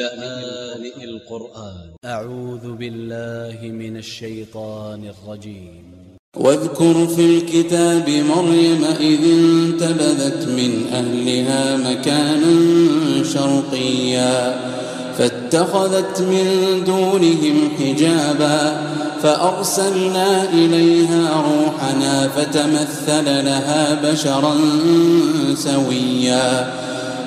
لآن القرآن. أ ع و ذ ب ا ل ل ه من ا ل ش ي ط ا ن ا ل ج ي م واذكر في الكتاب مريم إذ انتبذت من أهلها مكانا شرقيا فاتخذت من دونهم حجابا فأرسلنا إليها روحنا فتمثل لها بشرا سويا.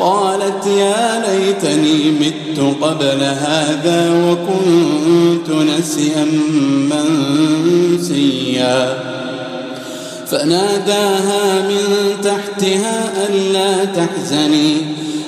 قالت يا ليتني مت قبل هذا وكنت نسيا منسيا. فناداها من تحتها ألا تحزني.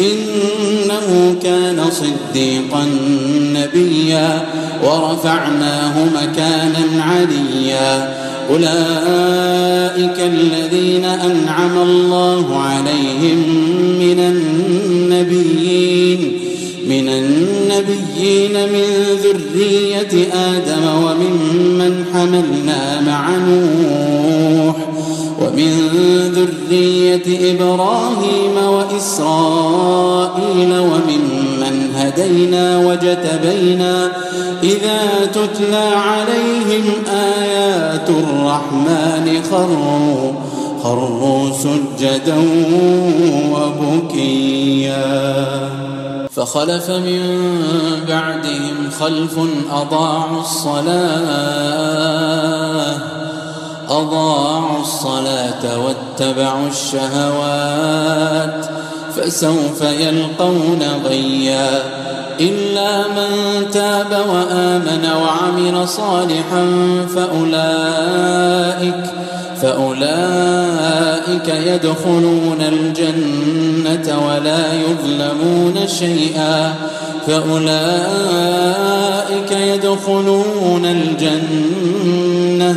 إنه كان صديقا نبيا ورفعناه مكانا عليا. أولئك الذين أنعم الله عليهم من النبيين من النبيين من ذرية آدم وممن حملنا مع نوح. ذرية إبراهيم وإسرائيل وممن هدينا وجتبينا إذا تتلى عليهم آيات الرحمن خروا خروا سجدا وبكيا. فخلف من بعدهم خلف أضاعوا الصلاة. أضاعوا الصلاة واتبعوا الشهوات فسوف يلقون غيا إلا من تاب وآمن وعمل صالحا فأولئك فأولئك يدخلون الجنة ولا يظلمون شيئا فأولئك يدخلون الجنة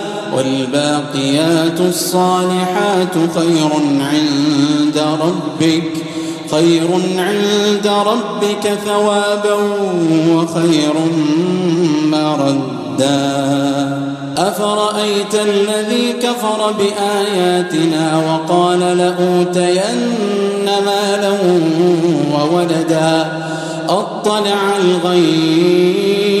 والباقيات الصالحات خير عند ربك خير عند ربك ثوابا وخير مردا. أفرأيت الذي كفر بآياتنا وقال لأوتين مالا وولدا؟ أطلع الغيب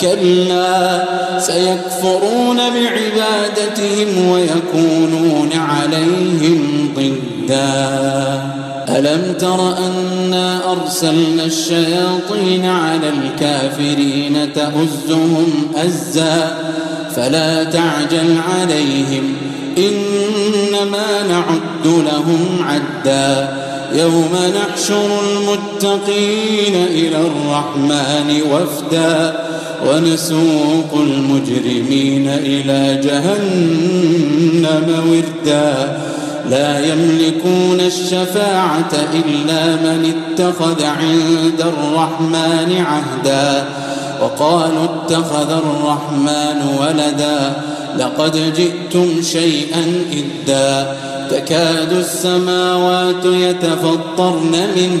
كلا سيكفرون بعبادتهم ويكونون عليهم ضدا. ألم تر أنا أرسلنا الشياطين على الكافرين تأزهم أزا؟ فلا تعجل عليهم إنما نعد لهم عدا. يوم نحشر المتقين إلى الرحمن وفدا. ونسوق المجرمين إلى جهنم وردا. لا يملكون الشفاعة إلا من اتخذ عند الرحمن عهدا. وقالوا اتخذ الرحمن ولدا. لقد جئتم شيئا إدا. تكاد السماوات يتفطرن منه.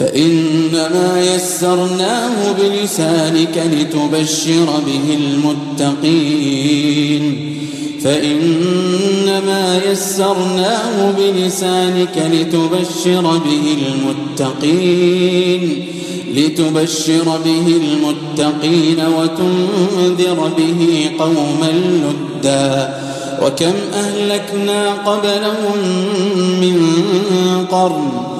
فإنما يسرناه بلسانك لتبشر به المتقين فإنما يسرناه بلسانك لتبشر به المتقين لتبشر به المتقين وتنذر به قوما لدا وكم أهلكنا قبلهم من قرن